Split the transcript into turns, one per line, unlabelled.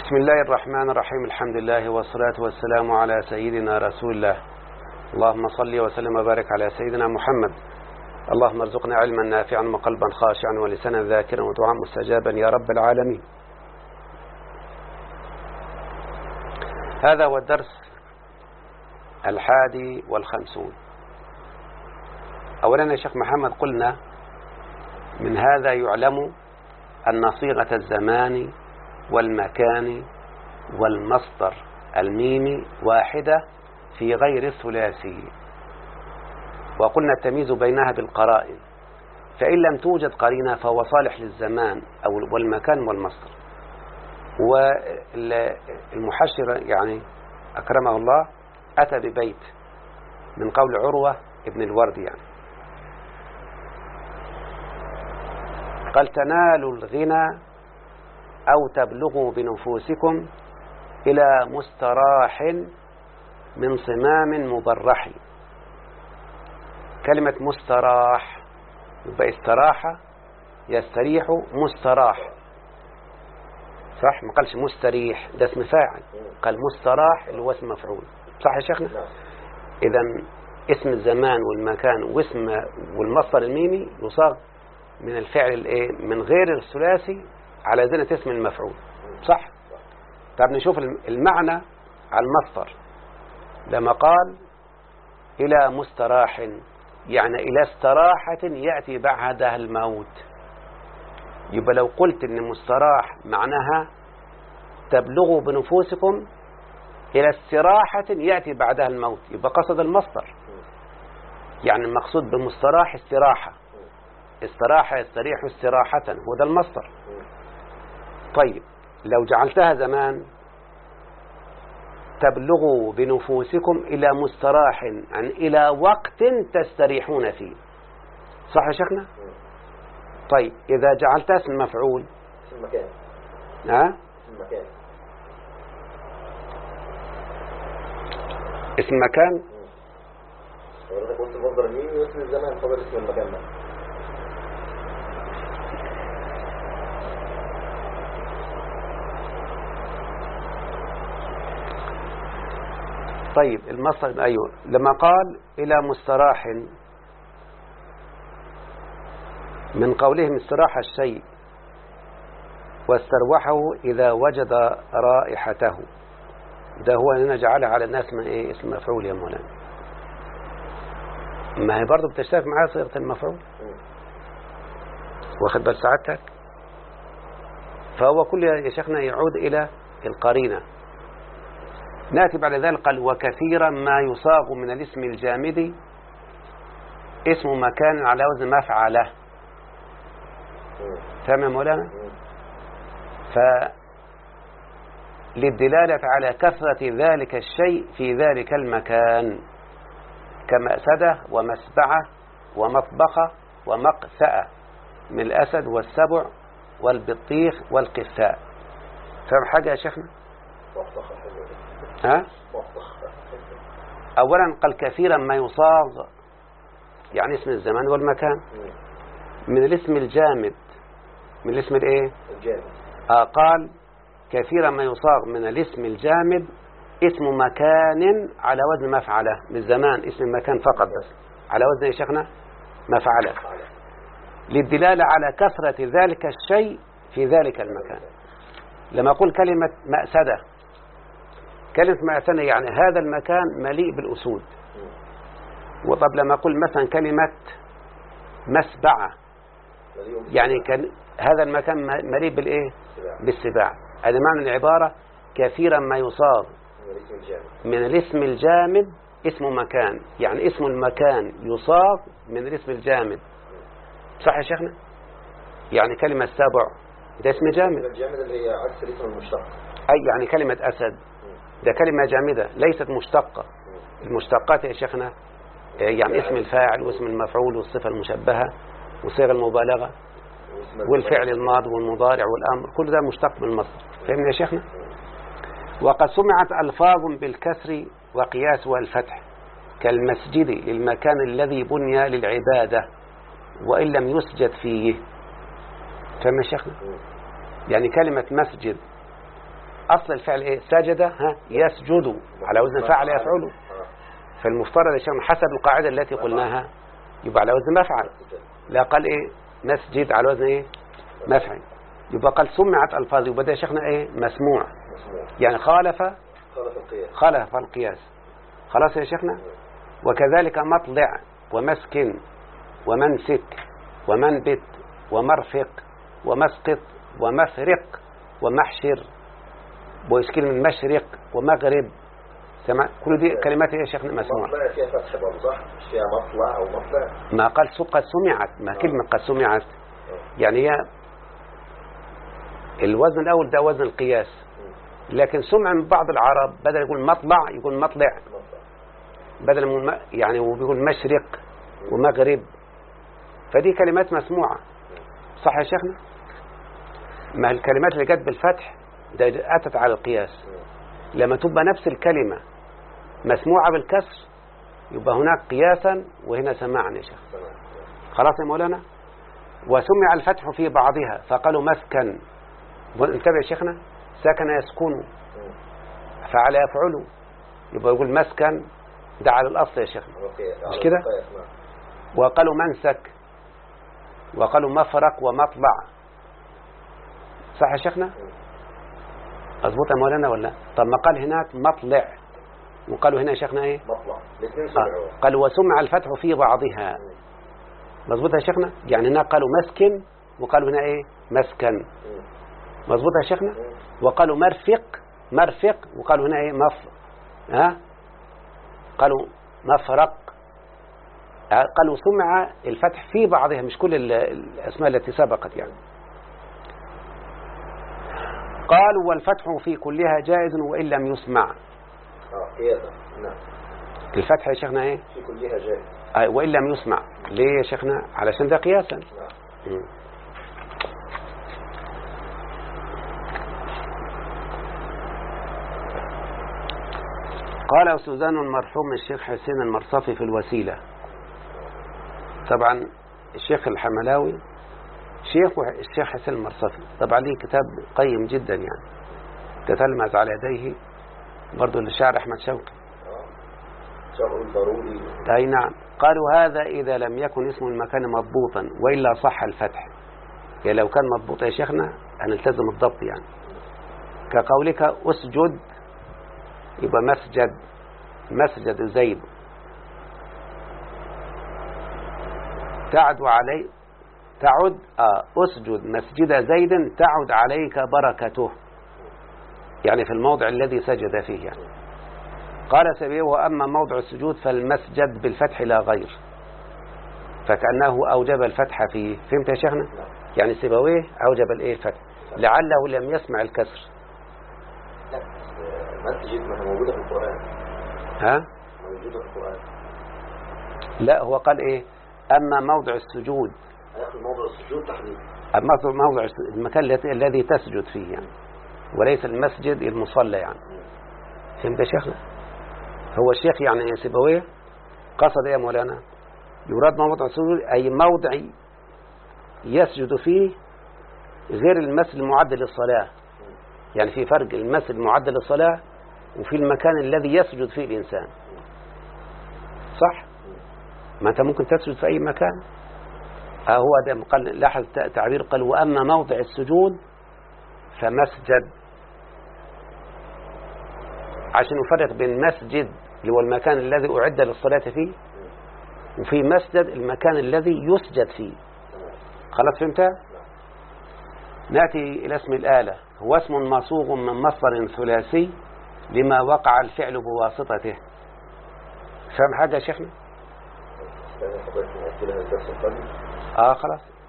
بسم الله الرحمن الرحيم الحمد لله والصلاة والسلام على سيدنا رسول الله اللهم صل وسلم وبارك على سيدنا محمد اللهم ارزقنا علما نافعا وقلبا خاشعا ولسانا ذاكرا ودعاء مستجابا يا رب العالمين هذا هو الدرس الحادي والخمسون أولا يا شيخ محمد قلنا من هذا يعلم أن صيغة الزمان والمكان والمصدر الميمي واحدة في غير الثلاثي وقلنا التمييز بينها بالقرائن. فإن لم توجد قرينة فهو صالح للزمان أو والمكان والمصدر. والمحشر يعني أكرمه الله أتى ببيت من قول عروة ابن الورد يعني. قال تنالوا الغنى أو تبلغوا بنفوسكم إلى مستراح من صمام مبرح. كلمة مستراح يبقى استراح يستريح مستراح. صح؟ ما قالش مستريح ده اسم فاعل. قال مستراح اللي هو اسم مفعول. صح يا شيخنا؟ إذا اسم الزمان والمكان واسم والمصدر الميمي يصاغ من الفعل الإيه؟ من غير الثلاثي على زنة اسم المفعول صح؟ طب نشوف المعنى على المصدر. لما قال إلى مستراح يعني إلى استراحة يأتي بعدها الموت. يبقى لو قلت إن مستراح معناها تبلغوا بنفوسكم إلى استراحة يأتي بعدها الموت. يبقى قصد المصدر. يعني المقصود بمستراح استراحة. استراحة يستريح استراحة. هو ده المصدر. طيب لو جعلتها زمان تبلغوا بنفوسكم إلى مستراح عن إلى وقت تستريحون فيه. صح يا شيخنا؟ طيب إذا جعلتها اسم مفعول.
اسم مكان.
ها؟
اسم مكان.
اسم مكان؟
حضرتك قلت مصدر مين واسم الزمان فضل اسم المكان بقى
طيب المصدر أيوه لما قال إلى مستراح من قولهم استراح الشيء واستروحه إذا وجد رائحته. ده هو أن على الناس من إيه؟ اسم مفعول يا مولانا. ما هي برضه بتشترك معاها صيغة المفعول؟ واخد بال سعادتك؟ فهو كل يا شيخنا يعود إلى القرينة. نأتي بعد ذلك قال وكثيرا ما يصاغ من الاسم الجامد اسم مكان على وزن مفعله فاهم يا مولانا للدلالة على كثرة ذلك الشيء في ذلك المكان كمأسدة ومسبعة ومطبخة ومقسأة من الأسد والسبع والبطيخ والقساء فاهم حاجة يا شيخنا؟ ها؟ أولا قال كثيرا ما يصاغ يعني اسم الزمان والمكان. من الاسم الجامد من الاسم الإيه؟
الجامد
آه قال كثيرا ما يصاغ من الاسم الجامد اسم مكان على وزن مفعله بالزمان اسم المكان فقط بس. على وزن يا شيخنا؟ مفعله للدلالة على كثرة ذلك الشيء في ذلك المكان. لما أقول كلمة مأسدة كلمة مأسدة يعني هذا المكان مليء بالأسود. وطب لما أقول مثلا كلمة مسبعة يعني كان هذا المكان مليء بالإيه؟ بالسباع. هذا معنى العبارة كثيرا ما
الجامد
من الاسم الجامد اسم مكان يعني اسم المكان يصاغ من الاسم الجامد صح يا شيخنا؟ يعني كلمة سبع ده اسم جامد
الجامد اللي هي عكس الاسم المشتق.
أي يعني كلمة أسد. ده كلمة جامدة ليست مشتقة. المشتقات يا شيخنا يعني اسم الفاعل واسم المفعول والصفة المشبهة وصيغ المبالغة والفعل الماضي والمضارع والأمر كل ده مشتق من المصدر فهمنا يا شيخنا؟ وقد سمعت ألفاظ بالكسر وقياس والفتح كالمسجد المكان الذي بني للعبادة وإن لم يسجد فيه. فهم يا شيخنا؟ يعني كلمة مسجد أصل الفعل إيه؟ سجد ها؟ يسجد. على وزن فعل يفعل.
آه.
فالمفترض يا حسب القاعدة التي قلناها يبقى على وزن مفعل. لا قال إيه؟ مسجد على وزن إيه؟ مفعل. يبقى قال سمعت ألفاظ يبقى ده يا شيخنا إيه؟ مسموع. يعني خالف
خالف القياس.
خالف القياس. خلاص يا شيخنا؟ وكذلك مطلع ومسكن ومنسك ومنبت ومرفق ومسقط ومفرق ومحشر ويسكن من مشرق ومغرب. سمع كل دي كلمات يا شيخنا مسموع؟
مطلع فيها فتح برضه صح؟ مش فيها مطلع أو مطلع؟
ما قال قد سمعت ما كلمة قد سمعت. يعني هي الوزن الأول ده وزن القياس. لكن سمع من بعض العرب بدل يقول مطلع يقول مطلع. بدل من يعني وبيقول مشرق ومغرب. فدي كلمات مسموعة. صح يا شيخنا؟ ما الكلمات اللي جت بالفتح ده أتت على القياس. لما تبقى نفس الكلمة مسموعة بالكسر يبقى هناك قياسا وهنا سماعا يا شيخ. خلاص يا مولانا؟ وسمع الفتح في بعضها فقالوا مسكن. انتبه يا شيخنا سكن يسكن. فعل يفعل. يبقى يقول مسكن ده على الأصل يا شيخنا. مش كده؟
نعم.
وقالوا منسك وقالوا مفرق ومطلع صح يا شيخنا؟ مظبوط يا مولانا ولا؟ لا؟ طب ما قال هناك مطلع. وقالوا هنا يا شيخنا إيه؟
مطلع.
آه. قال وسمع الفتح في بعضها. مظبوط يا شيخنا؟ يعني هنا قالوا مسكن وقالوا هنا إيه؟ مسكن. مظبوط يا شيخنا. وقالوا مرفق مرفق وقالوا هنا إيه؟ مف. ها؟ قالوا مفرق. آه، قالوا سمع الفتح في بعضها مش كل ال- الأسماء التي سبقت يعني. قالوا والفتح في كلها جائز وإن لم يسمع.
آه قياسا نعم.
الفتح يا شيخنا إيه؟
في كلها جائز.
آه، وإن لم يسمع. ليه يا شيخنا؟ علشان ده قياسا.
نعم.
قال سوزان المرحوم الشيخ حسين المرصفي في الوسيلة. طبعا الشيخ الحملاوي شيخ الشيخ حسين المرصفي طبعا ليه كتاب قيم جدا يعني. تتلمذ على يديه برضو للشاعر أحمد شوقي.
شرع ضروري.
أي نعم. قالوا هذا إذا لم يكن اسم المكان مضبوطا وإلا صح الفتح. يعني لو كان مضبوط يا شيخنا هنلتزم الضبط يعني. كقولك أسجد يبقى مسجد مسجد زيد. تعد علي تعد آه أسجد مسجد زيد تعد عليك بركته. يعني في الموضع الذي سجد فيه. يعني قال سبيه وأما موضع السجود فالمسجد بالفتح لا غير. فكأنه أوجب الفتح فيه. فهمت يا شيخنا؟ يعني سيبويه أوجب الإيه؟ الفتح لعله لم يسمع الكسر.
لا مسجد ما موجودة في القرآن.
ها؟
موجودة في القرآن.
لا هو قال إيه؟ أما موضع السجود
هياخد موضع السجود تحديد.
أما موضع المكان الذي- تسجد فيه يعني. وليس المسجد المصلى يعني. فهمت يا شيخنا؟ هو الشيخ يعني سيبويه. قصد إيه يا مولانا؟ يراد موضع السجود أي موضع يسجد فيه غير المسجد المعد للصلاة. يعني في فرق المسجد المعد للصلاة وفي المكان الذي يسجد فيه الإنسان. صح؟ ما أنت ممكن تسجد في أي مكان. هو ده قال لاحظ تعبير قال وأما موضع السجود فمسجد. عشان نفرق بين مسجد اللي هو المكان الذي أعد للصلاة فيه وفي مسجد المكان الذي يسجد فيه. خلاص فهمت؟ نأتي إلى اسم الآلة. هو اسم مصوغ من مصدر ثلاثي لما وقع الفعل بواسطته. فهم حاجة يا شيخنا؟ آه خلاص.